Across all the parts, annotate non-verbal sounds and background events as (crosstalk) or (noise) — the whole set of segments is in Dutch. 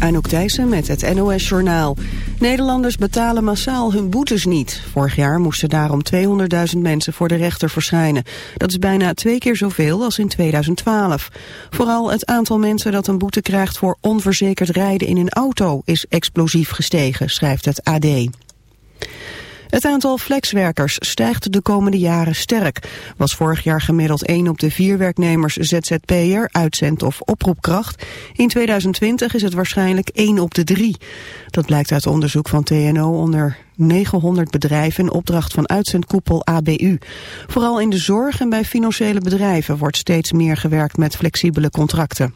Anouk Thijssen met het NOS-journaal. Nederlanders betalen massaal hun boetes niet. Vorig jaar moesten daarom 200.000 mensen voor de rechter verschijnen. Dat is bijna twee keer zoveel als in 2012. Vooral het aantal mensen dat een boete krijgt voor onverzekerd rijden in een auto... is explosief gestegen, schrijft het AD. Het aantal flexwerkers stijgt de komende jaren sterk. Was vorig jaar gemiddeld 1 op de 4 werknemers ZZP'er, uitzend of oproepkracht. In 2020 is het waarschijnlijk 1 op de 3. Dat blijkt uit onderzoek van TNO onder 900 bedrijven in opdracht van uitzendkoepel ABU. Vooral in de zorg en bij financiële bedrijven wordt steeds meer gewerkt met flexibele contracten.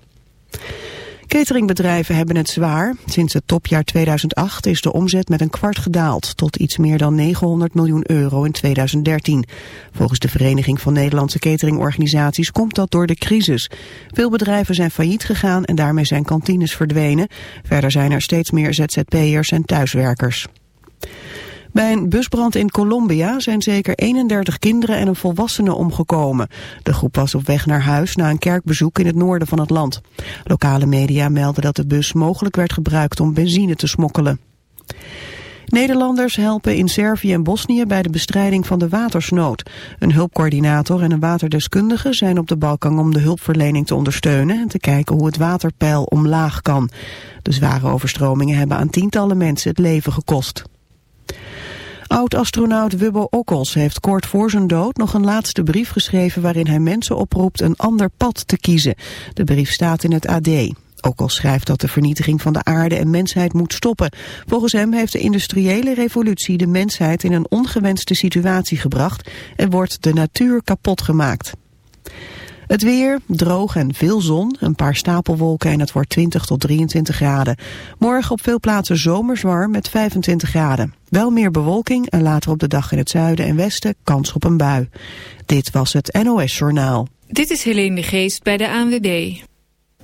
Cateringbedrijven hebben het zwaar. Sinds het topjaar 2008 is de omzet met een kwart gedaald... tot iets meer dan 900 miljoen euro in 2013. Volgens de Vereniging van Nederlandse Cateringorganisaties komt dat door de crisis. Veel bedrijven zijn failliet gegaan en daarmee zijn kantines verdwenen. Verder zijn er steeds meer ZZP'ers en thuiswerkers. Bij een busbrand in Colombia zijn zeker 31 kinderen en een volwassene omgekomen. De groep was op weg naar huis na een kerkbezoek in het noorden van het land. Lokale media melden dat de bus mogelijk werd gebruikt om benzine te smokkelen. Nederlanders helpen in Servië en Bosnië bij de bestrijding van de watersnood. Een hulpcoördinator en een waterdeskundige zijn op de Balkan om de hulpverlening te ondersteunen en te kijken hoe het waterpeil omlaag kan. De zware overstromingen hebben aan tientallen mensen het leven gekost. Oud-astronaut Wubbo Okkels heeft kort voor zijn dood nog een laatste brief geschreven waarin hij mensen oproept een ander pad te kiezen. De brief staat in het AD. Okkels schrijft dat de vernietiging van de aarde en mensheid moet stoppen. Volgens hem heeft de industriële revolutie de mensheid in een ongewenste situatie gebracht en wordt de natuur kapot gemaakt. Het weer, droog en veel zon, een paar stapelwolken en het wordt 20 tot 23 graden. Morgen op veel plaatsen zomers warm met 25 graden. Wel meer bewolking en later op de dag in het zuiden en westen kans op een bui. Dit was het NOS Journaal. Dit is Helene de Geest bij de ANWB.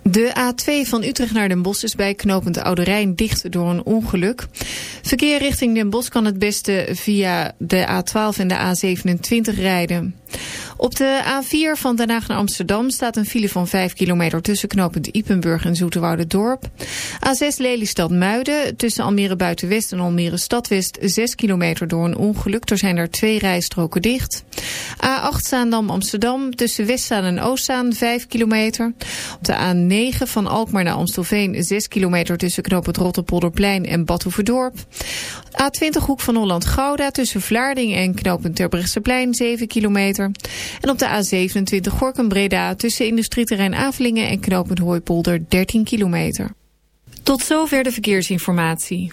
De A2 van Utrecht naar Den Bosch is bij knooppunt Oude Rijn dicht door een ongeluk. Verkeer richting Den Bosch kan het beste via de A12 en de A27 rijden. Op de A4 van Den Haag naar Amsterdam staat een file van 5 kilometer tussen knooppunt Ipenburg en Dorp. A6 Lelystad-Muiden tussen Almere Buitenwest en Almere Stadwest 6 kilometer door een ongeluk. Er zijn er twee rijstroken dicht. A8 Zaandam Amsterdam tussen Westzaan en Oostzaan 5 kilometer. Op de A9 van Alkmaar naar Amstelveen 6 kilometer tussen knooppunt Rotterpolderplein en Badhoevedorp. A20 Hoek van Holland-Gouda tussen Vlaarding en knooppunt Terbrechtseplein 7 kilometer. En op de A27 Gorkum-Breda tussen industrieterrein Avelingen en knooppunt Hooipolder 13 kilometer. Tot zover de verkeersinformatie.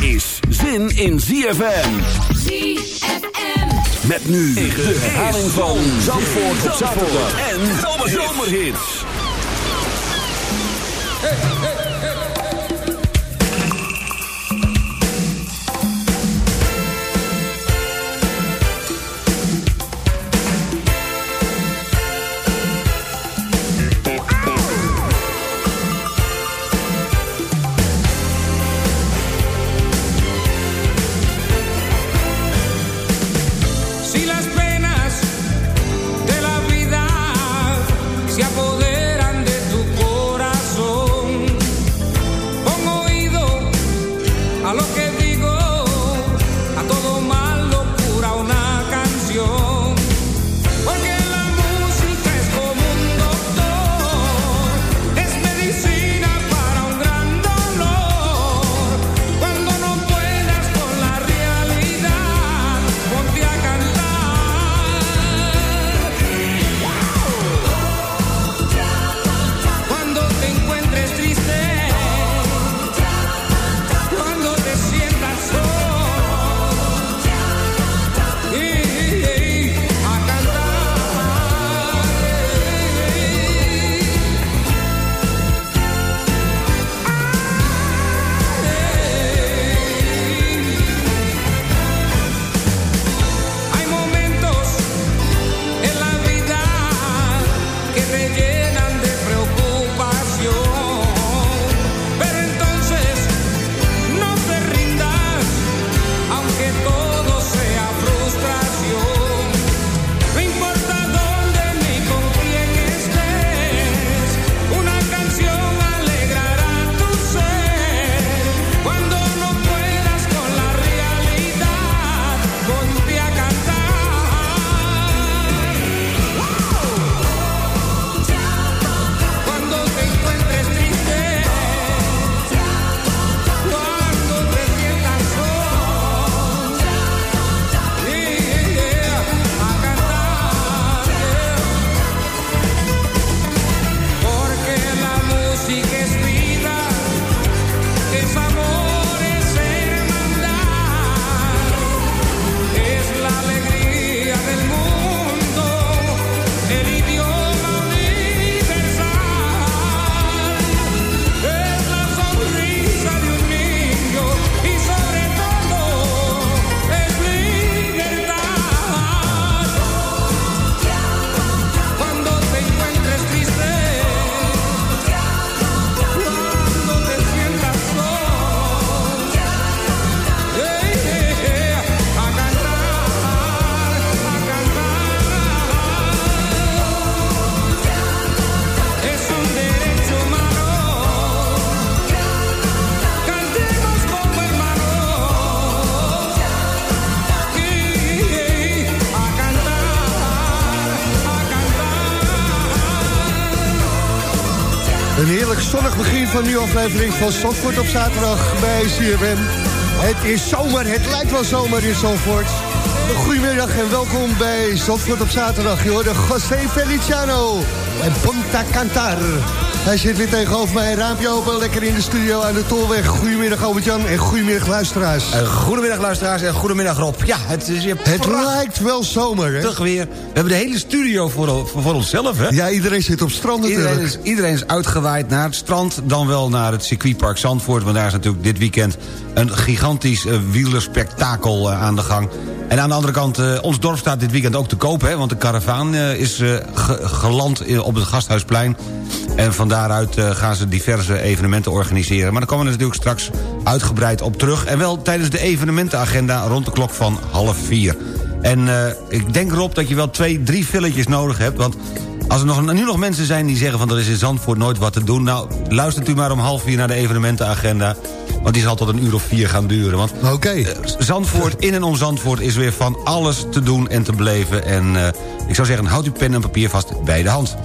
Is zin in ZFM. ZFM. Met nu de herhaling van Zandvoort op zaterdag en Zomerhits. Hey, aflevering van Zandvoort op zaterdag bij CFM. Het is zomer, het lijkt wel zomer in Zandvoort. Goedemiddag en welkom bij Zandvoort op zaterdag. Je hoort José Feliciano en Ponta Cantar. Hij zit weer tegenover mij, raampje open, lekker in de studio aan de Tolweg. Goedemiddag Albert-Jan en goedemiddag luisteraars. Uh, goedemiddag luisteraars en goedemiddag Rob. Ja, het, is, het lijkt wel zomer, hè? Toch weer. We hebben de hele studio voor, voor, onszelf, hè? Ja, iedereen zit op strand natuurlijk. Iedereen is, iedereen is uitgewaaid naar het strand, dan wel naar het circuitpark Zandvoort. Want daar is natuurlijk dit weekend een gigantisch uh, wielerspektakel uh, aan de gang. En aan de andere kant, uh, ons dorp staat dit weekend ook te koop... Hè, want de karavaan is ge geland op het Gasthuisplein. En van daaruit gaan ze diverse evenementen organiseren. Maar daar komen we natuurlijk straks uitgebreid op terug. En wel tijdens de evenementenagenda rond de klok van half vier. En ik denk erop dat je wel twee, drie filletjes nodig hebt... want als er nog, nu nog mensen zijn die zeggen van er is in Zandvoort nooit wat te doen... nou, luistert u maar om half vier naar de evenementenagenda... Want die zal tot een uur of vier gaan duren. Want okay. uh, Zandvoort, in en om Zandvoort is weer van alles te doen en te beleven. En uh, ik zou zeggen, houd uw pen en papier vast bij de hand.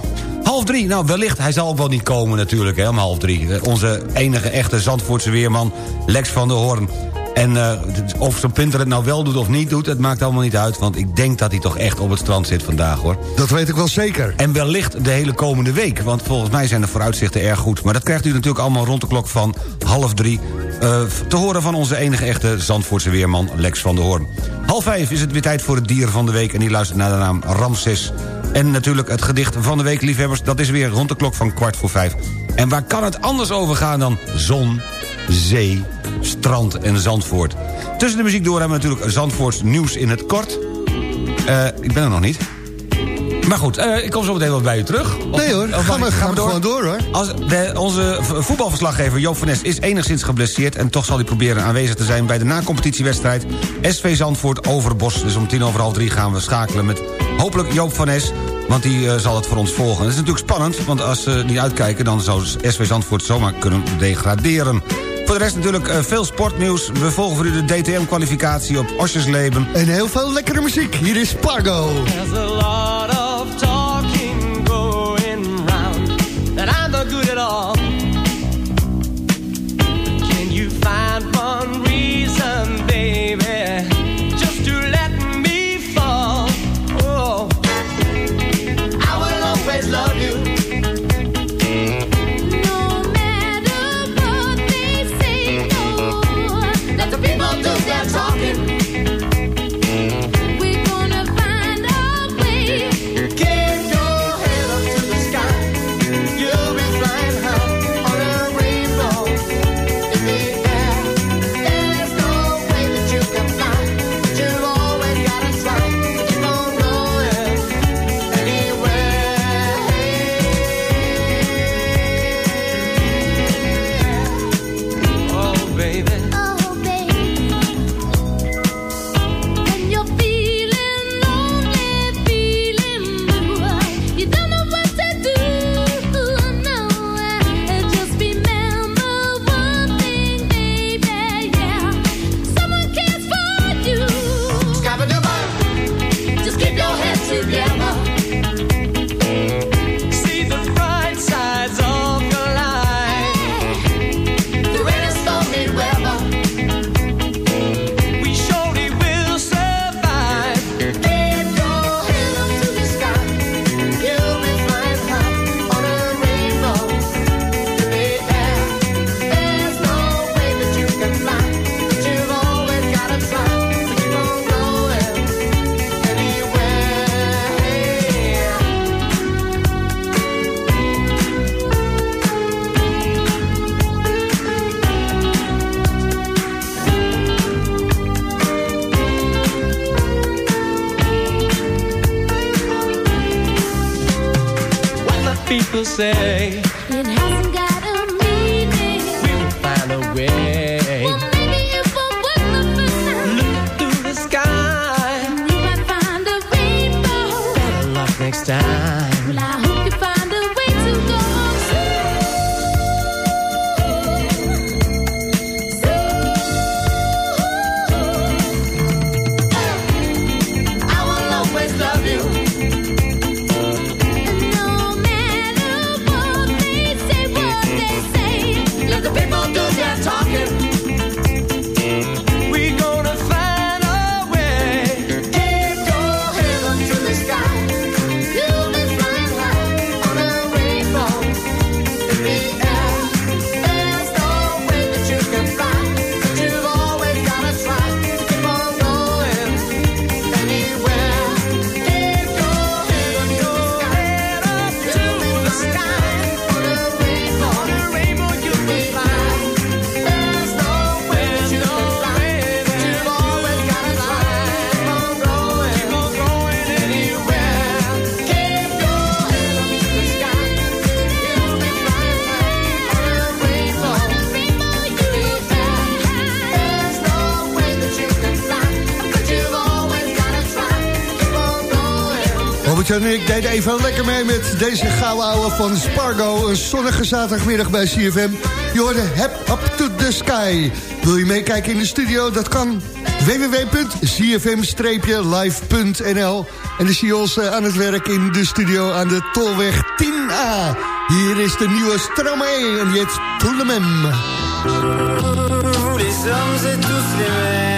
Half drie, nou wellicht, hij zal ook wel niet komen natuurlijk hè, om half drie. Uh, onze enige echte Zandvoortse weerman, Lex van der Hoorn. En uh, of zo'n Pinter het nou wel doet of niet doet... het maakt allemaal niet uit, want ik denk dat hij toch echt op het strand zit vandaag, hoor. Dat weet ik wel zeker. En wellicht de hele komende week, want volgens mij zijn de vooruitzichten erg goed. Maar dat krijgt u natuurlijk allemaal rond de klok van half drie... Uh, te horen van onze enige echte Zandvoortse weerman Lex van der Hoorn. Half vijf is het weer tijd voor het dier van de week... en die luistert naar de naam Ramses. En natuurlijk het gedicht van de week, liefhebbers... dat is weer rond de klok van kwart voor vijf. En waar kan het anders over gaan dan zon, zee, strand en Zandvoort? Tussen de muziek door hebben we natuurlijk Zandvoorts nieuws in het kort. Uh, ik ben er nog niet. Maar goed, uh, ik kom zo meteen wel bij u terug. nee hoor, of, gaan we, gaan we door? gewoon door hoor. Als de, onze voetbalverslaggever Joop van Nes is enigszins geblesseerd... en toch zal hij proberen aanwezig te zijn bij de nacompetitiewedstrijd... SV Zandvoort Overbos. Dus om tien over half drie gaan we schakelen met hopelijk Joop van Nes... Want die uh, zal het voor ons volgen. Het is natuurlijk spannend, want als ze niet uitkijken... dan zou SV Zandvoort zomaar kunnen degraderen. Voor de rest natuurlijk veel sportnieuws. We volgen voor u de DTM-kwalificatie op Osjesleben. En heel veel lekkere muziek. Hier is Spargo. There's a lot of talking en ik deden even lekker mee met deze gouden ouwe van Spargo. Een zonnige zaterdagmiddag bij CFM. Je hoorde Hep Up to the Sky. Wil je meekijken in de studio? Dat kan www.cfm-live.nl En dan zie je ons eh, aan het werk in de studio aan de Tolweg 10A. Hier is de nieuwe Stromae en die heet. Rudy hommes et tous les.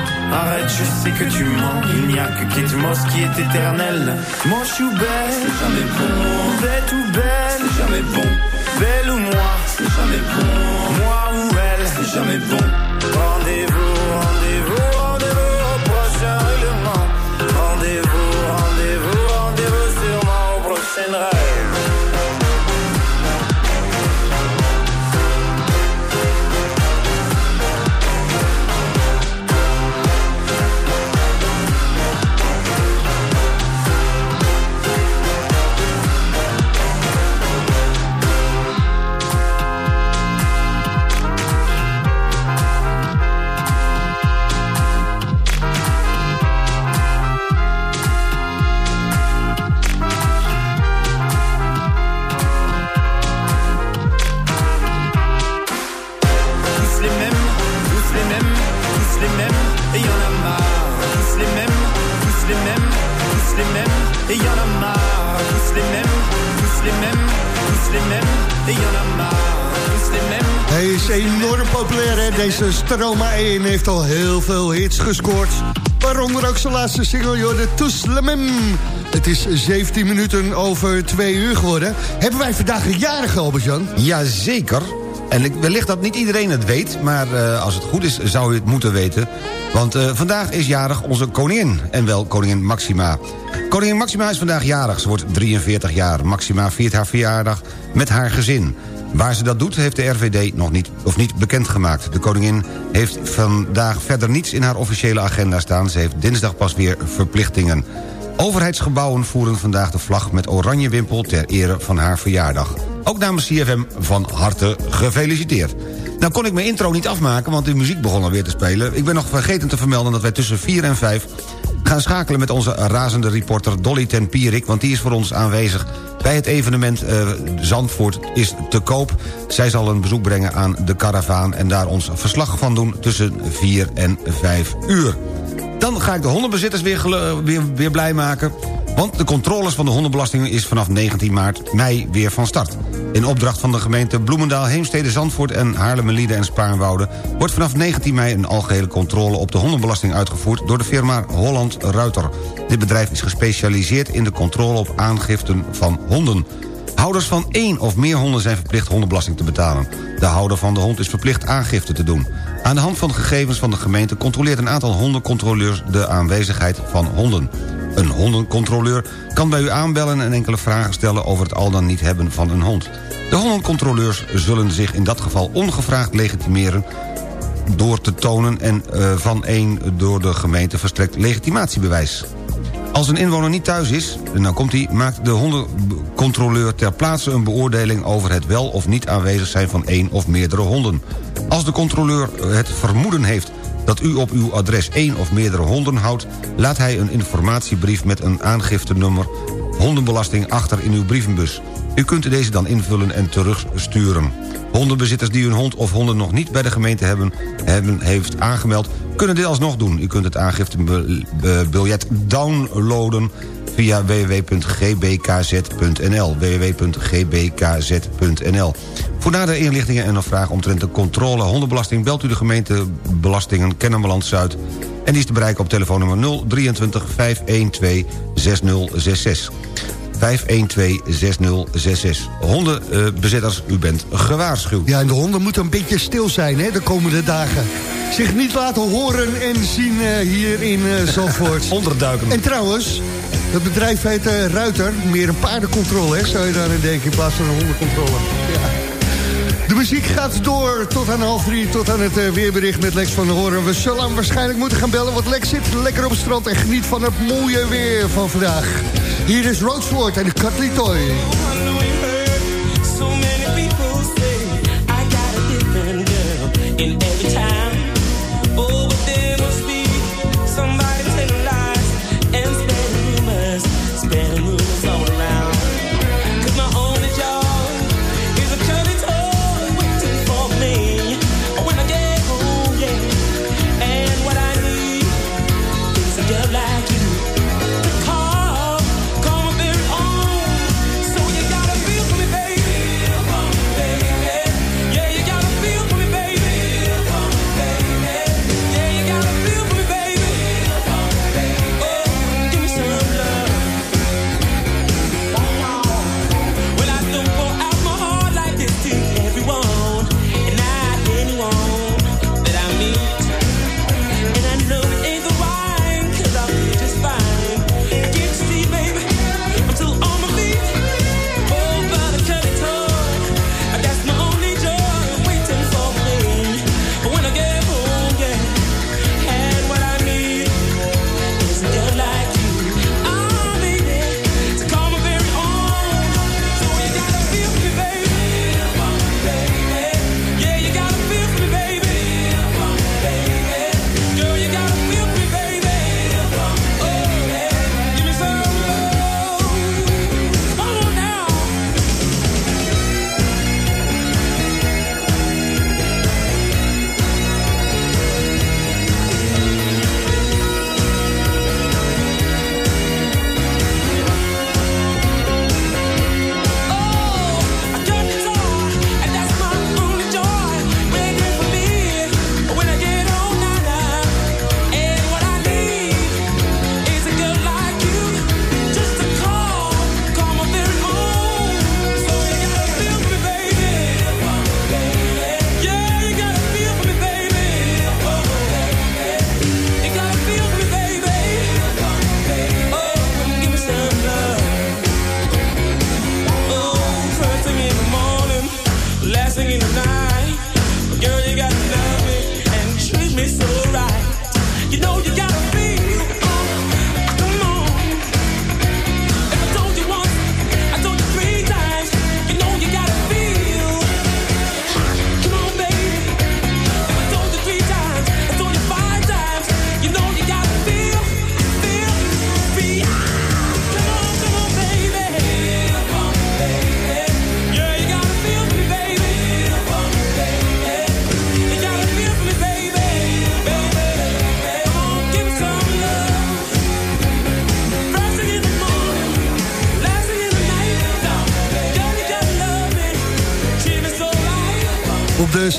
Arrête, je sais que tu mens. Il n'y a que Kate Moss qui est éternelle. Moi je suis belle, c'est jamais bon. Bête ou belle, c'est jamais bon. Belle ou moi, c'est jamais bon. Moi ou elle, c'est jamais bon. Rendez-vous, rendez-vous Deze Stroma 1 heeft al heel veel hits gescoord. Waaronder ook zijn laatste single, joh, de Toeslemem. Het is 17 minuten over 2 uur geworden. Hebben wij vandaag een jarige, Albert-Jan? Jazeker. En wellicht dat niet iedereen het weet, maar eh, als het goed is zou u het moeten weten. Want eh, vandaag is jarig onze koningin, en wel koningin Maxima. Koningin Maxima is vandaag jarig, ze wordt 43 jaar. Maxima viert haar verjaardag met haar gezin. Waar ze dat doet heeft de RVD nog niet, of niet bekendgemaakt. De koningin heeft vandaag verder niets in haar officiële agenda staan. Ze heeft dinsdag pas weer verplichtingen. Overheidsgebouwen voeren vandaag de vlag met oranje wimpel... ter ere van haar verjaardag. Ook namens CFM van harte gefeliciteerd. Nou kon ik mijn intro niet afmaken, want de muziek begon alweer te spelen. Ik ben nog vergeten te vermelden dat wij tussen 4 en 5 gaan schakelen met onze razende reporter Dolly ten Pierik... want die is voor ons aanwezig bij het evenement eh, Zandvoort is te koop. Zij zal een bezoek brengen aan de karavaan... en daar ons verslag van doen tussen 4 en 5 uur. Dan ga ik de hondenbezitters weer, weer, weer blij maken... want de controles van de hondenbelasting is vanaf 19 maart mei weer van start. In opdracht van de gemeente Bloemendaal, Heemstede, Zandvoort... en Haarlemmerlieden en Spaarnwoude... wordt vanaf 19 mei een algehele controle op de hondenbelasting uitgevoerd... door de firma Holland Ruiter. Dit bedrijf is gespecialiseerd in de controle op aangiften van honden. Houders van één of meer honden zijn verplicht hondenbelasting te betalen. De houder van de hond is verplicht aangifte te doen. Aan de hand van gegevens van de gemeente controleert een aantal hondencontroleurs de aanwezigheid van honden. Een hondencontroleur kan bij u aanbellen en enkele vragen stellen over het al dan niet hebben van een hond. De hondencontroleurs zullen zich in dat geval ongevraagd legitimeren door te tonen en eh, van een door de gemeente verstrekt legitimatiebewijs. Als een inwoner niet thuis is, en dan komt hij, maakt de hondencontroleur ter plaatse een beoordeling over het wel of niet aanwezig zijn van één of meerdere honden. Als de controleur het vermoeden heeft dat u op uw adres één of meerdere honden houdt... laat hij een informatiebrief met een aangiftenummer hondenbelasting achter in uw brievenbus. U kunt deze dan invullen en terugsturen. Hondenbezitters die hun hond of honden nog niet bij de gemeente hebben, hebben heeft aangemeld... kunnen dit alsnog doen. U kunt het aangiftebiljet downloaden via www.gbkz.nl www.gbkz.nl Voor nadere inlichtingen en een vraag omtrent de controle hondenbelasting... belt u de gemeente Belastingen Kennemerland Zuid... en die is te bereiken op telefoonnummer 023 512 6066. 512-6066. Hondenbezitters, u bent gewaarschuwd. Ja, en de honden moeten een beetje stil zijn hè, de komende dagen. Zich niet laten horen en zien eh, hier in (laughs) Zandvoort. Onderduiken. En trouwens, het bedrijf heet eh, Ruiter. Meer een paardencontrole, hè, zou je daar aan denken, in plaats van een hondencontrole. Ja. De muziek gaat door tot aan half drie, tot aan het eh, weerbericht met Lex van der Hoorn. We zullen hem waarschijnlijk moeten gaan bellen, want Lex zit lekker op het strand... en geniet van het mooie weer van vandaag. Hier is Roadsport en de Cutley Toy. So many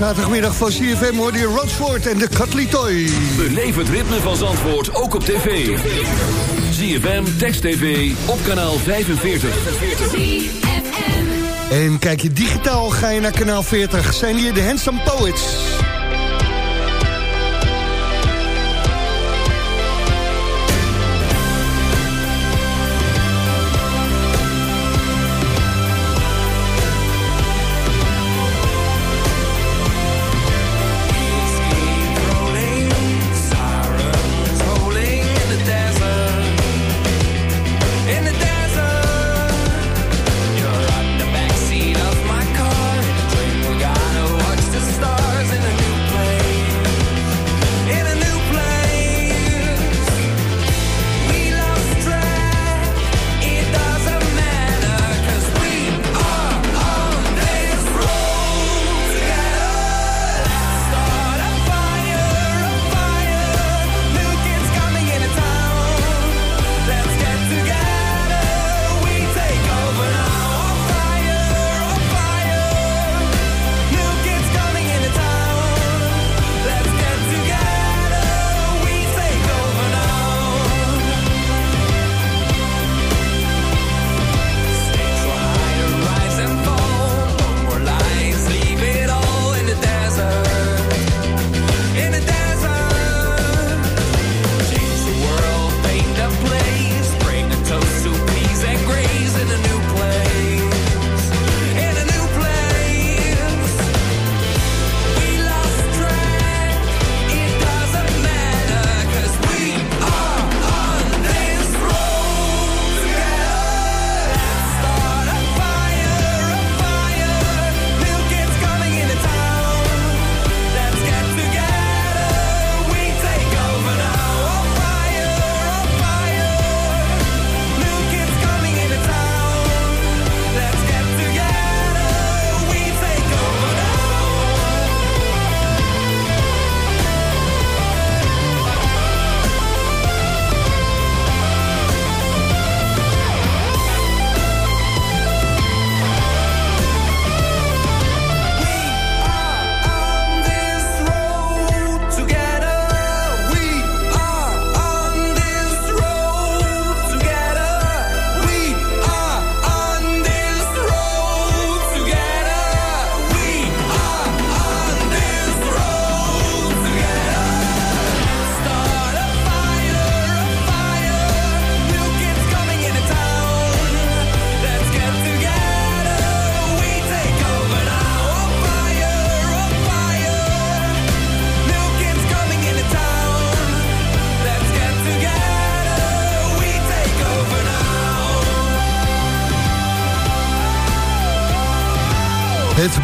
zaterdagmiddag van CFM hoorde je en de Cutley Toy. Beleef het ritme van Zandvoort ook op tv. ZFM, Text TV, op kanaal 45. En kijk je digitaal, ga je naar kanaal 40. Zijn hier de Handsome Poets.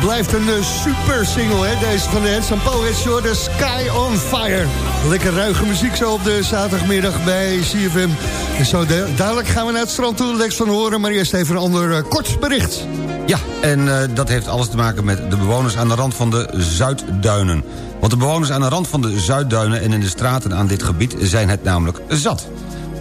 Blijft een eh, super single, hè? Deze van de Handsome Poets, de Sky on Fire. Lekker ruige muziek zo op de zaterdagmiddag bij CFM. En zo da- dadelijk gaan we naar het strand toe, Lex van Horen. Maar eerst even een ander eh, kort bericht. Ja, en eh, dat heeft alles te maken met de bewoners aan de rand van de Zuidduinen. Want de bewoners aan de rand van de Zuidduinen en in de straten aan dit gebied zijn het namelijk zat.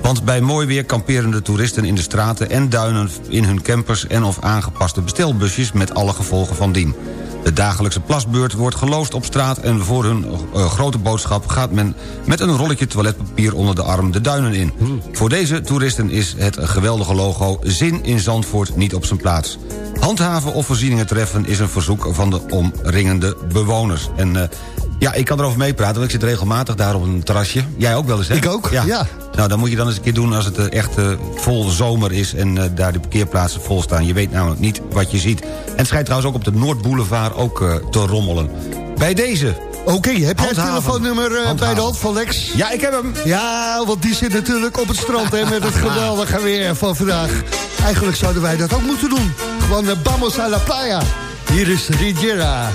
Want bij mooi weer kamperen de toeristen in de straten en duinen in hun campers en of aangepaste bestelbusjes met alle gevolgen van dien. De dagelijkse plasbeurt wordt geloosd op straat... en voor hun eh, grote boodschap gaat men met een rolletje toiletpapier onder de arm de duinen in. Voor deze toeristen is het geweldige logo Zin in Zandvoort niet op zijn plaats. Handhaven of voorzieningen treffen is een verzoek van de omringende bewoners. En eh, ja, ik kan erover meepraten, want ik zit regelmatig daar op een terrasje. Jij ook wel eens, hè? Ik ook, ja. Nou, dan moet je dan eens een keer doen als het eh, echt eh, vol zomer is... en eh, daar de parkeerplaatsen vol staan. Je weet namelijk niet wat je ziet. En het schijnt trouwens ook op de Noordboulevard ook te rommelen. Bij deze... Oké, heb jij het telefoonnummer bij de hand van Lex? Ja, ik heb hem. Ja, want die zit natuurlijk op het strand hè, met het geweldige weer van vandaag. Eigenlijk zouden wij dat ook moeten doen. Gewoon de Vamos a la playa. Hier is Rigiera.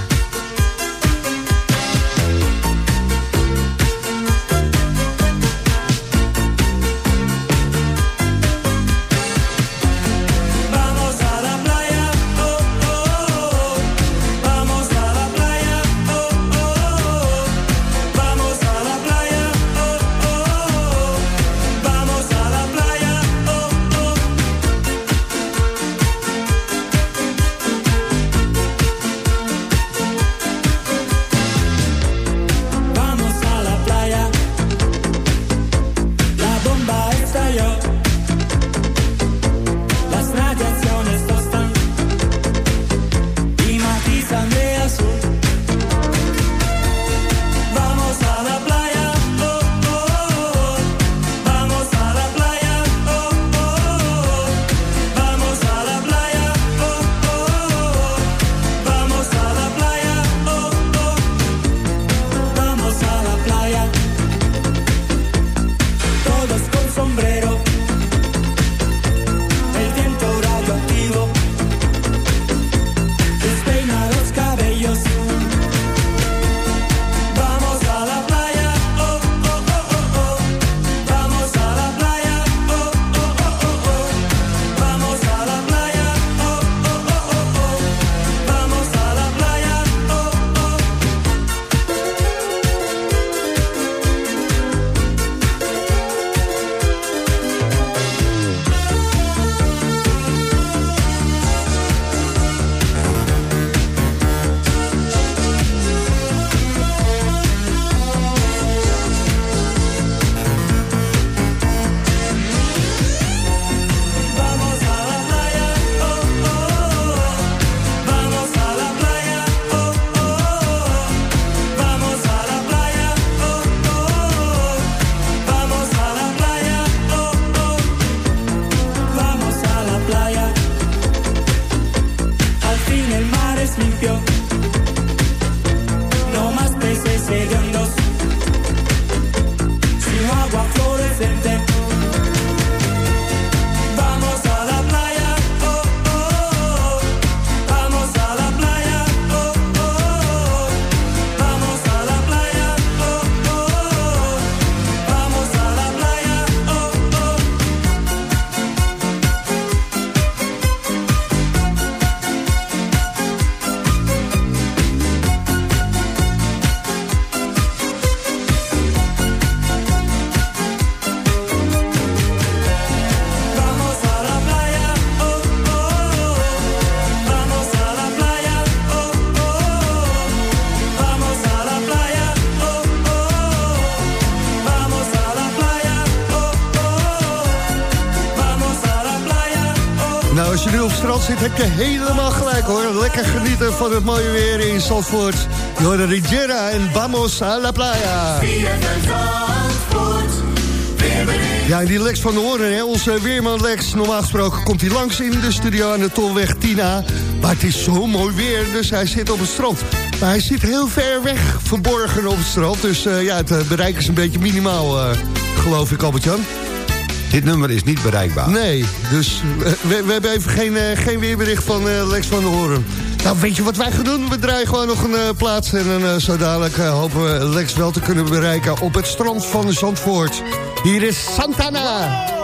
Zit, heb je helemaal gelijk hoor. Lekker genieten van het mooie weer in Zandvoort. Hoort Rigiera en Vamos a la playa. Ja, en die Lex van de Hoorn, hè, onze weerman Lex... normaal gesproken komt hij langs in de studio aan de Tolweg Tina. Maar het is zo mooi weer, dus hij zit op het strand. Maar hij zit heel ver weg, verborgen op het strand. Dus eh, ja, het eh, bereik is een beetje minimaal, eh, geloof ik, Albert-Jan. Dit nummer is niet bereikbaar. Nee, dus eh, we, we hebben even geen, eh, geen weerbericht van eh, Lex van der Hoorn. Nou, weet je wat wij gaan doen? We draaien gewoon nog een plaats en eh, zo dadelijk hopen we Lex wel te kunnen bereiken op het strand van Zandvoort. Hier is Santana.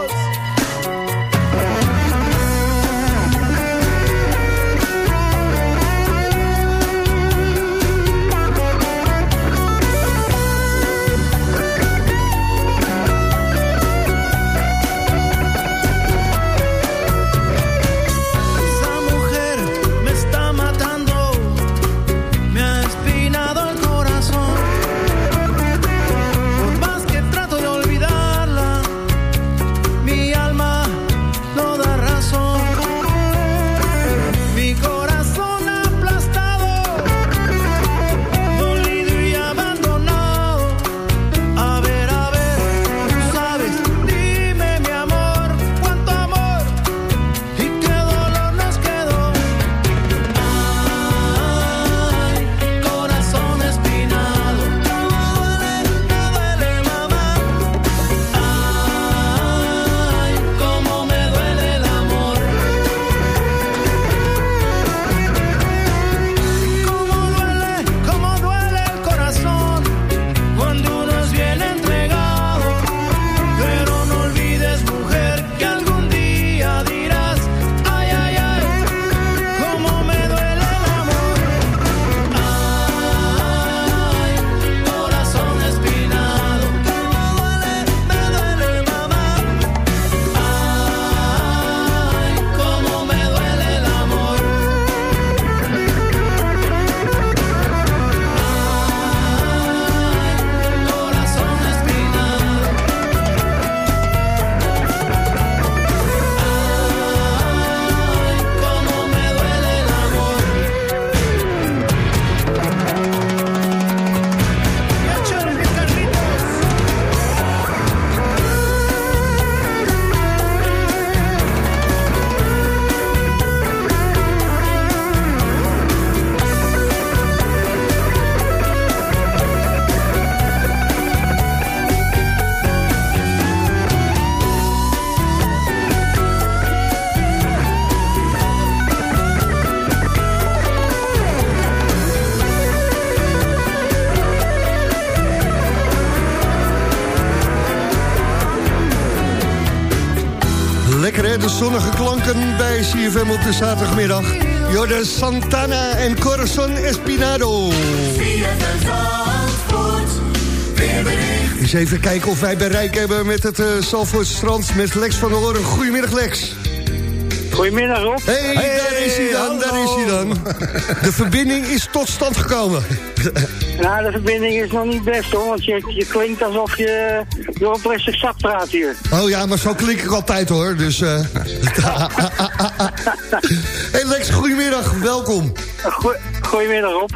CFM op de zaterdagmiddag. Jorde Santana en Corazon Espinado. Eens even kijken of wij bereik hebben met het uh, strand met Lex van der Hoorn. Goedemiddag Lex. Goedemiddag Rob. Hey, daar is hij dan, daar is hij dan. De verbinding is tot stand gekomen. Nou, de verbinding is nog niet best hoor, want je, je klinkt alsof je door een plastic zak praat hier. Oh ja, maar zo klink ik altijd hoor, dus... eh (laughs) hey Lex, goedemiddag, welkom. Goe- Goedemiddag Rob.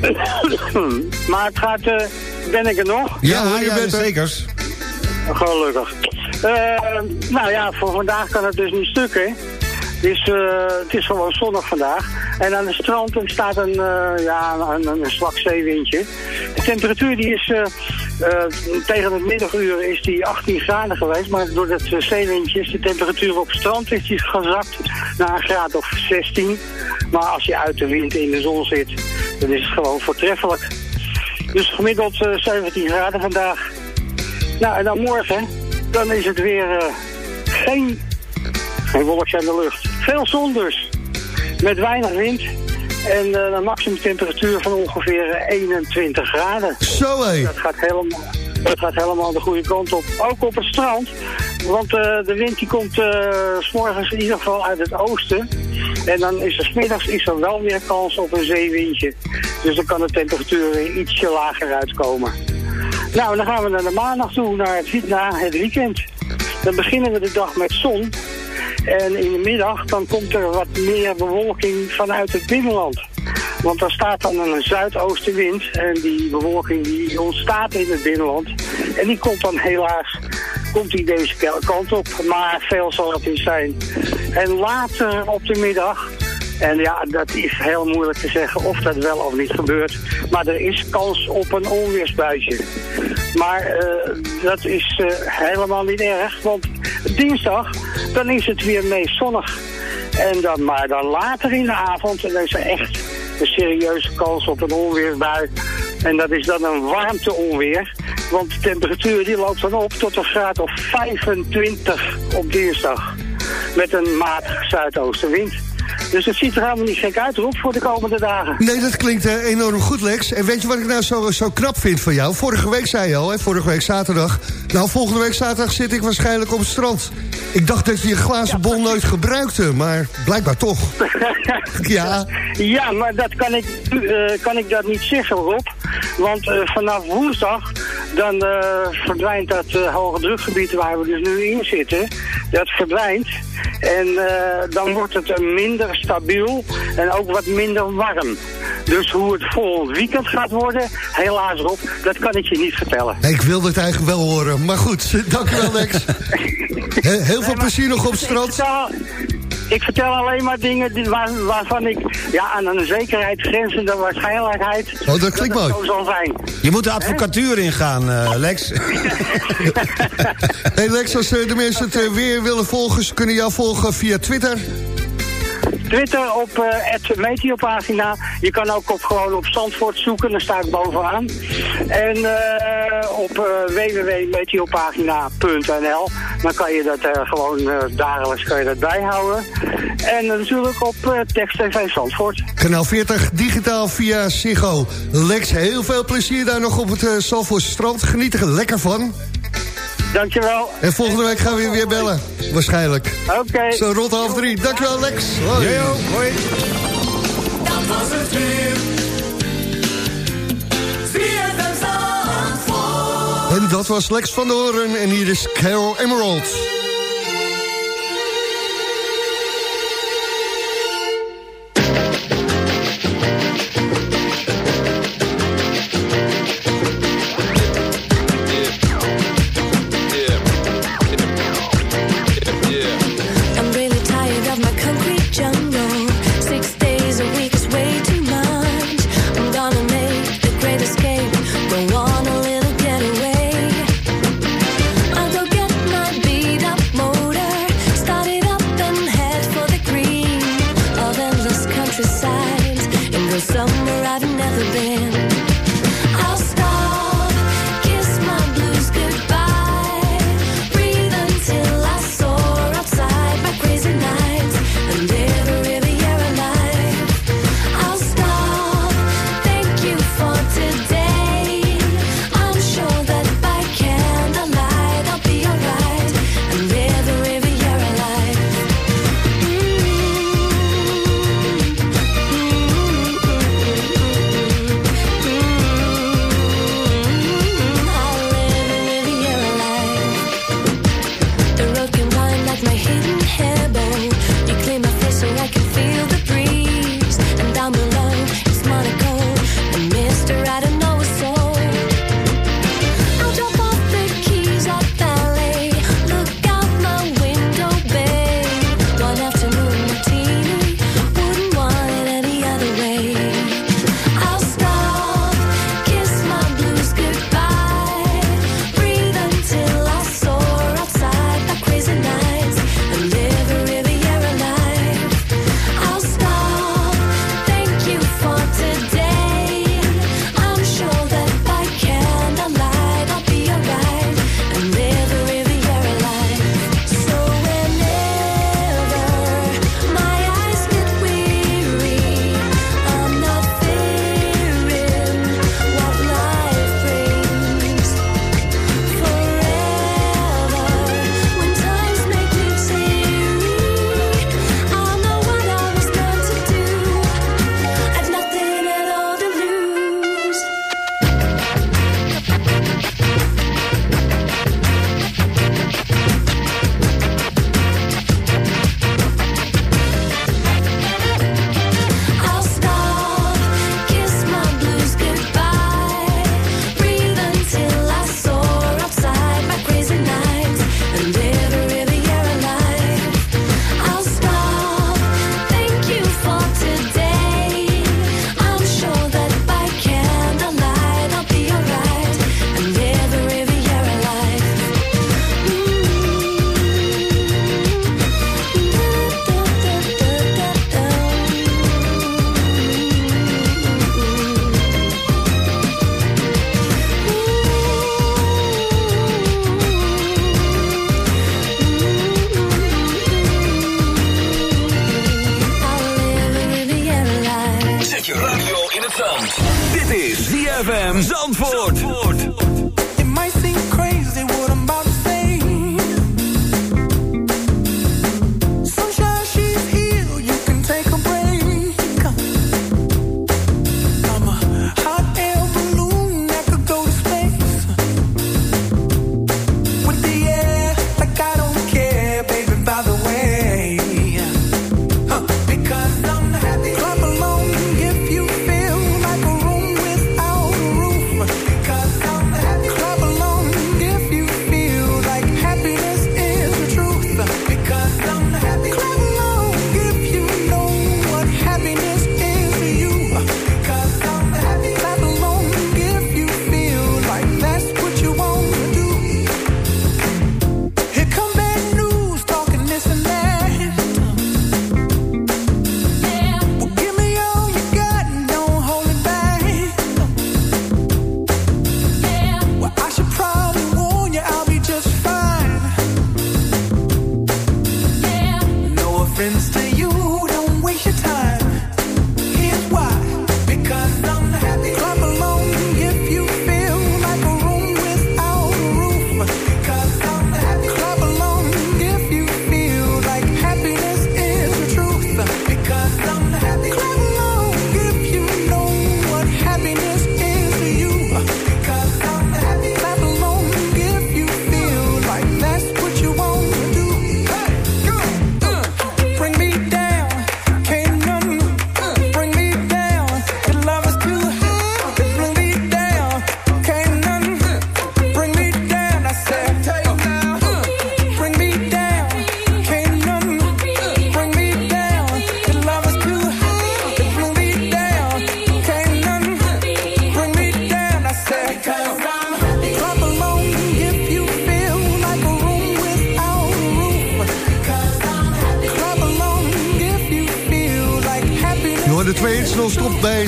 (clears throat) maar het gaat, eh, ben ik er nog? Ja, je bent er. Zekers. Gelukkig. Eh, nou ja, voor vandaag kan het dus niet stuk, hè. Dus, eh, het is gewoon zonnig vandaag. En aan het strand staat een, eh, ja, een, een, zwak zeewindje. De temperatuur die is, eh, eh, tegen het middaguur is die 18 graden geweest. Maar door dat zeewindje is de temperatuur op het strand is die gezakt naar een graad of 16. Maar als je uit de wind in de zon zit, dan is het gewoon voortreffelijk. Dus gemiddeld eh, 17 graden vandaag. Nou, en dan morgen, dan is het weer geen, geen wolkje aan de lucht. Veel zon dus. Met weinig wind. En eh, een maximum temperatuur van ongeveer eh, 21 graden. Zo hé. Dat gaat helemaal, dat gaat helemaal de goede kant op. Ook op het strand. Want eh, de wind die komt eh, s morgens in ieder geval uit het oosten. En dan is er smiddags is er wel weer kans op een zeewindje. Dus dan kan de temperatuur weer ietsje lager uitkomen. Nou, dan gaan we naar de maandag toe, naar het, naar het weekend. Dan beginnen we de dag met zon. En in de middag dan komt er wat meer bewolking vanuit het binnenland. Want er staat dan een zuidoostenwind en die bewolking die ontstaat in het binnenland. En die komt dan helaas komt die deze kant op, maar veel zal het niet zijn. En later op de middag, en ja, dat is heel moeilijk te zeggen of dat wel of niet gebeurt, maar er is kans op een onweersbuitje. Maar eh, dat is eh, helemaal niet erg, want dinsdag dan is het weer meest zonnig. En dan, maar dan later in de avond, dan is er echt een serieuze kans op een onweersbui. En dat is dan een warmteonweer. Want de temperatuur die loopt dan op tot een graad of 25 op dinsdag. Met een matige zuidoostenwind. Dus het ziet er helemaal niet gek uit, Rob, voor de komende dagen. Nee, dat klinkt eh, enorm goed, Lex. En weet je wat ik nou zo, zo knap vind van jou? Vorige week zei je al, hè, vorige week zaterdag... nou, volgende week zaterdag zit ik waarschijnlijk op het strand. Ik dacht dat je je glazen bol nooit gebruikte, maar blijkbaar toch. (laughs) ja. Ja, maar dat kan ik, eh, kan ik dat niet zeggen, Rob. Want eh, vanaf woensdag, dan eh, verdwijnt dat eh, hoge drukgebied waar we dus nu in zitten. Dat verdwijnt. En eh, dan wordt het minder stabiel en ook wat minder warm. Dus hoe het volgend weekend gaat worden, helaas Rob, dat kan ik je niet vertellen. Ik wilde het eigenlijk wel horen, maar goed, (laughs) dankjewel Lex. (laughs) He- heel veel plezier nog op strand. Ik vertel, alleen maar dingen die, waar, waarvan ik ja, aan een zekerheid grenzende waarschijnlijkheid... Oh, dat klinkt mooi. zo zal zijn. Je moet de advocatuur ingaan, eh, Lex. (laughs) Hey Lex, als eh, de mensen het eh, weer willen volgen... ze kunnen jou volgen via Twitter. Twitter op eh, het Meteopagina. Je kan ook op, gewoon op Zandvoort zoeken, daar sta ik bovenaan. En eh, op eh, www.meteopagina.nl. Dan kan je dat eh, gewoon eh, dagelijks kan je dat bijhouden. En natuurlijk op eh, Text TV Zandvoort. Kanaal 40, digitaal via Ziggo. Lex, heel veel plezier daar nog op het Zalvoortse strand. Geniet er lekker van. Dankjewel. En volgende week gaan we je weer bellen. Waarschijnlijk. Oké. Zo rond half drie. Dankjewel Lex. Hoi. hoi. Dat was het weer. En dat was Lex van der Hoorn. En hier is Carol Emerald.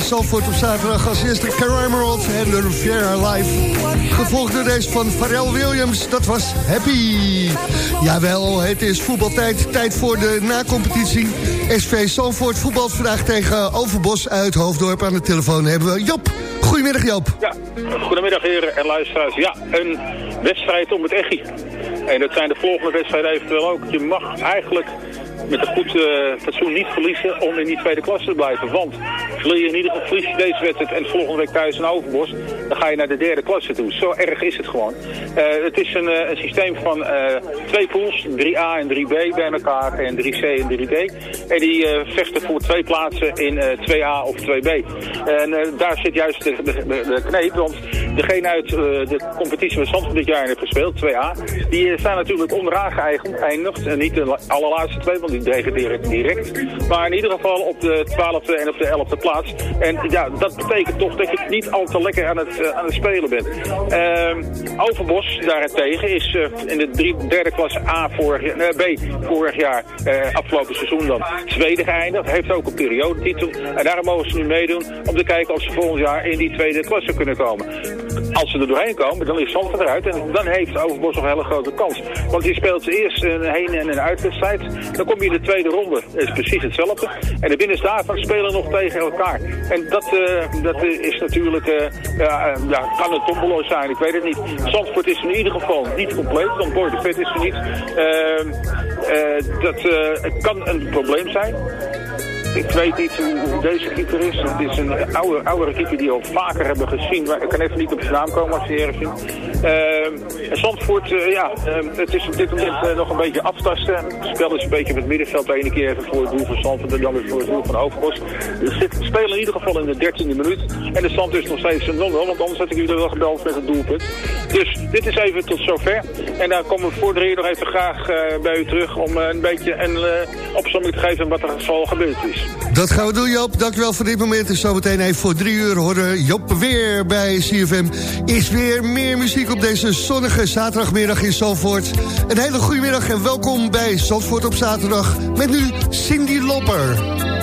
Zalvoort op zaterdag. Als eerste Carol Emerald en de Riviera Live. Gevolgd door deze van Pharrell Williams. Dat was Happy. Jawel, het is voetbaltijd. Tijd voor de nacompetitie. SV Zalvoort voetbalt vandaag tegen Overbos uit Hoofddorp. Aan de telefoon hebben we Job. Goedemiddag Joop. Ja, goedemiddag heren en luisteraars. Ja, een wedstrijd om het echi. En dat zijn de volgende wedstrijden eventueel ook. Je mag eigenlijk met een goed eh, fatsoen niet verliezen om in die tweede klasse te blijven. Want verlies je in ieder geval deze wedstrijd en volgende week thuis in Overbos, dan ga je naar de derde klasse toe. Zo erg is het gewoon. Eh, het is een, eh, een systeem van twee pools, 3A en 3B bij elkaar en 3C en 3D. En die vechten voor twee plaatsen in eh, 2A of 2B. En daar zit juist de, de, de, kneep, want degene uit de competitie waar Zandvoort dit jaar heeft gespeeld, 2A, die staan natuurlijk onderaan geëindigd. En niet de allerlaatste twee, want die degraderen direct. Maar in ieder geval op de 12e en op de 11e plaats. En ja, dat betekent toch dat je niet al te lekker aan het, eh, aan het spelen bent. Ehm, Overbos daarentegen is eh, in de drie, derde klasse A vorig, B vorig jaar, eh, afgelopen seizoen dan, tweede geëindigd. Heeft ook een periodetitel. En daarom mogen ze nu meedoen om te kijken of ze volgend jaar in die tweede klasse kunnen komen. Als ze er doorheen komen, dan is Zandvoort eruit. En dan heeft Overbos nog een hele grote kans. Want je speelt ze eerst een heen- en een uitwedstrijd. Dan kom in de tweede ronde. Is precies hetzelfde. En de winnaars daarvan spelen nog tegen elkaar. En dat, eh, dat is natuurlijk, eh, ja, eh, ja, kan een tombolo zijn, ik weet het niet. Zandvoort is in ieder geval niet compleet, want Boy de Vet is er niet. Ehm, eh, dat kan een probleem zijn. Ik weet niet hoe, deze keeper is. Het is een oude, oudere keeper die we al vaker hebben gezien. Ik kan even niet op zijn naam komen als je ergens. Ehm, en Zandvoort, eh, ja, ehm, het is op dit moment eh, nog een beetje aftasten. Het spel is een beetje het middenveld. De ene keer even voor het doel van Zandvoort en dan weer voor het doel van Overbos. Zitten- spelen in ieder geval in de 13e minuut. En de stand is nog steeds een 0 want anders had ik jullie wel gebeld met het doelpunt. Dus dit is even tot zover. En dan komen we voor de nog even graag eh, bij u terug om een beetje een uh, opzomming te geven wat er geval gebeurd is. Dat gaan we doen, Joop. Dankjewel voor dit moment. En zometeen even voor drie uur horen Joop weer bij CFM. Is weer meer muziek op deze zonnige zaterdagmiddag in Zandvoort. Een hele goede middag en welkom bij Zandvoort op zaterdag. Met nu Cindy Lopper.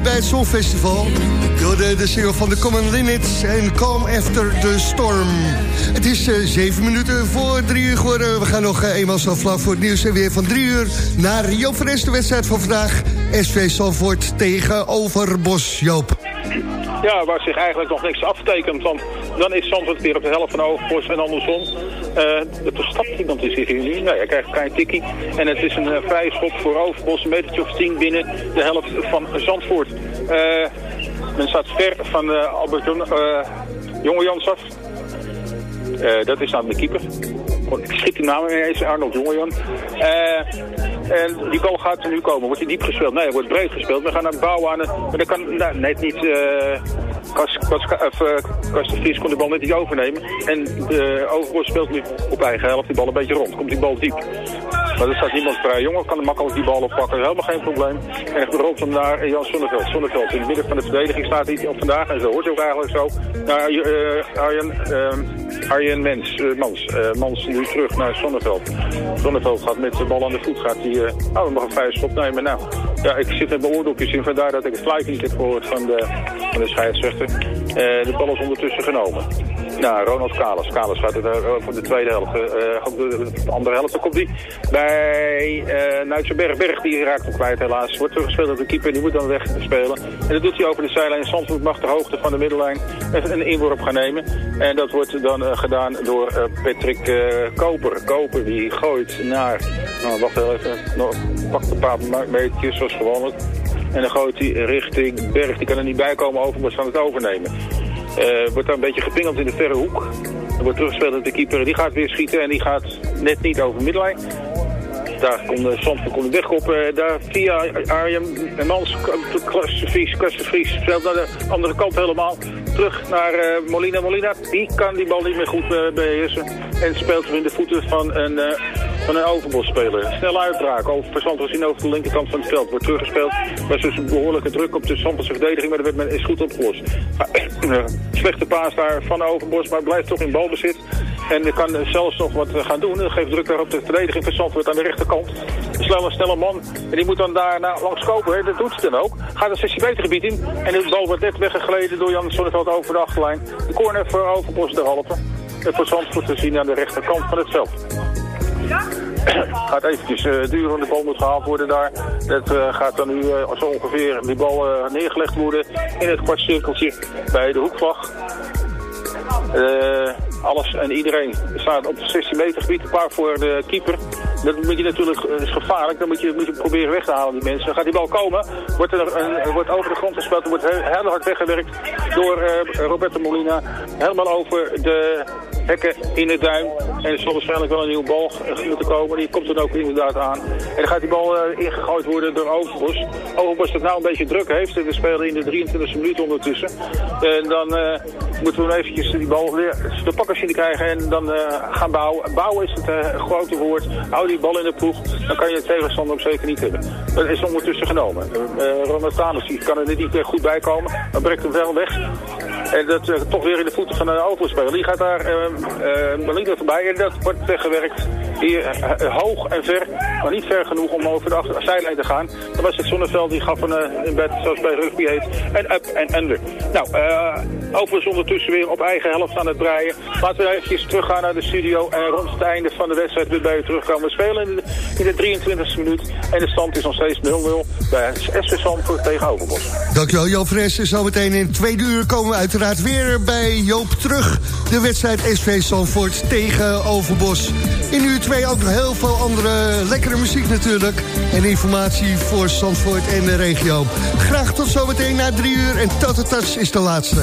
Nummer 2 bij het Songfestival. De, de single van de Common Linnets en Calm After the Storm. Het is eh, zeven minuten voor drie uur geworden. We gaan nog eh, eenmaal zo vlak voor het nieuws en weer van drie uur... naar Joop van wedstrijd van vandaag. SV Salvoort tegen Overbos. Joop. Ja, waar zich eigenlijk nog niks aftekent. Want dan is Zandvoort weer op de helft van Overbos en andersom. Eh er stapt iemand zich hier nu. Nee, hij krijgt een klein tikkie. En het is een vrije schop voor Overbos. Een metertje of tien binnen de helft van Zandvoort. Eh, men staat ver van eh, Albert eh, Jonge Jans af. Dat is namelijk de keeper. Ik schiet die naam ineens, Arnold Jongejan. En die bal gaat er nu komen. Wordt hij diep gespeeld? Nee, wordt breed gespeeld. We gaan naar bouwen aan het... Maar dat kan net niet... Kas, Kas, of, Kas de Vries kon de bal net niet overnemen. En de Overbos speelt nu op eigen helft die bal een beetje rond. Komt die bal diep. Maar er staat niemand vrij. Jongen kan makkelijk die bal oppakken. Helemaal geen probleem. En echt rolt hem naar Jan Sonneveld. Sonneveld in het midden van de verdediging staat hij op vandaag. En zo hoort hij ook eigenlijk zo. Naar eh, Arjen, eh, Arjen Mens, eh, Mans. Eh, Mans nu terug naar Sonneveld. Sonneveld gaat met de bal aan de voet. Gaat hij, eh, oh, we mag een vrije schop nemen. Nou, ja, ik zit met mijn in. Vandaar dat ik het fluit niet heb gehoord van de, van de scheidsrechter. Eh, de bal is ondertussen genomen. Nou, Ronald Kalas. Kalas gaat het, eh, voor de tweede helft. eh, eh, op de, de andere helft dan komt hij bij uh, Nuitsenberg. Berg die raakt hem kwijt helaas. Wordt teruggespeeld door de keeper. Die moet dan weg spelen. En dat doet hij over de zijlijn. Zandvoort mag de hoogte van de middellijn een, inworp gaan nemen. En dat wordt dan gedaan door Patrick Koper. Koper die gooit naar... Nou, wacht even. Nog, pakt een paar metertjes zoals gewoonlijk. En dan gooit hij richting Berg. Die kan er niet bij komen over, maar ze gaan het overnemen. Eh, wordt daar een beetje gepingeld in de verre hoek. Er wordt teruggespeeld met de keeper. Die gaat weer schieten en die gaat net niet over de middellijn. Daar kon de kon de weg op. eh, daar via Arjen en Mans, Klasse Vries, Klasse naar de andere kant helemaal. Terug naar eh, Molina. Molina, die kan die bal niet meer goed eh, beheersen. En speelt hem in de voeten van een, eh van een overbosspeler. Snel uitbraak. Over Zandvoort zien over de linkerkant van het veld. Wordt teruggespeeld. Er was dus een behoorlijke druk op de Zandvoortse verdediging. Maar dat werd men- is goed opgelost. Eh, slechte paas daar van Overbos. Maar blijft toch in balbezit. En kan zelfs nog wat gaan doen. Dat geeft druk daar op de verdediging van Zandvoort aan de rechterkant. Een snelle, snelle man. En die moet dan daar nou, langs kopen. Dat doet ze dan ook. Gaat het 16 meter gebied in. En de bal wordt net weggegleden door Jan Sonneveld over de achterlijn. De corner voor Overbos derhalve. En voor Zandvoort te zien aan de rechterkant van het veld. Gaat eventjes eh, duren, want de bal moet gehaald worden daar. Dat eh, gaat dan nu eh, zo ongeveer die bal eh, neergelegd worden in het kwartcirkeltje bij de hoekvlag. Eh, alles en iedereen staat op 16 meter gebied, een paar voor de keeper. Dat moet je natuurlijk, is gevaarlijk, dan moet je, moet je proberen weg te halen die mensen. Dan gaat die bal komen, wordt, er een, wordt over de grond gespeeld, wordt heel, heel hard weggewerkt door eh, Roberto Molina. Helemaal over de hekken in het duim. En er zal waarschijnlijk wel een nieuwe bal eh, moeten komen, die komt dan ook inderdaad aan. En dan gaat die bal eh, ingegooid worden door Overbos. Overbos dat nou een beetje druk heeft, we spelen in de 23e minuut ondertussen. En dan eh, moeten we eventjes die bal weer de pakkers te krijgen en dan gaan bouwen. Bouwen is het grote woord. Hou die bal in de ploeg, dan kan je de tegenstander ook zeker niet hebben. Dat is ondertussen genomen. Uh, Ronald kan er niet meer goed bij komen, maar brengt hem wel weg. En dat toch weer in de voeten van de overspeler. Die gaat daar uh, voorbij en dat wordt weggewerkt. Hier uh, hoog en ver, maar niet ver genoeg om over de zijlijn te gaan. Dan was het Zonneveld, die gaf een, uh, in bed, zoals bij rugby heet, en up en under. Nou, overigens ondertussen weer op eigen helft aan het breien. Laten we eventjes teruggaan naar de studio en rond het einde van de wedstrijd weer bij u terugkomen. We spelen in de, in de 23e minuut en de stand is nog steeds 0-0 bij SV Zandvoort tegen Overbos. Dankjewel Joop Fres. Zometeen in tweede uur komen we uiteraard weer bij Joop terug. De wedstrijd SV Zandvoort tegen Overbos. In uur 2 ook nog heel veel andere lekkere muziek natuurlijk. En informatie voor Zandvoort en de regio. Graag tot zometeen na drie uur. En Tatatas is de laatste.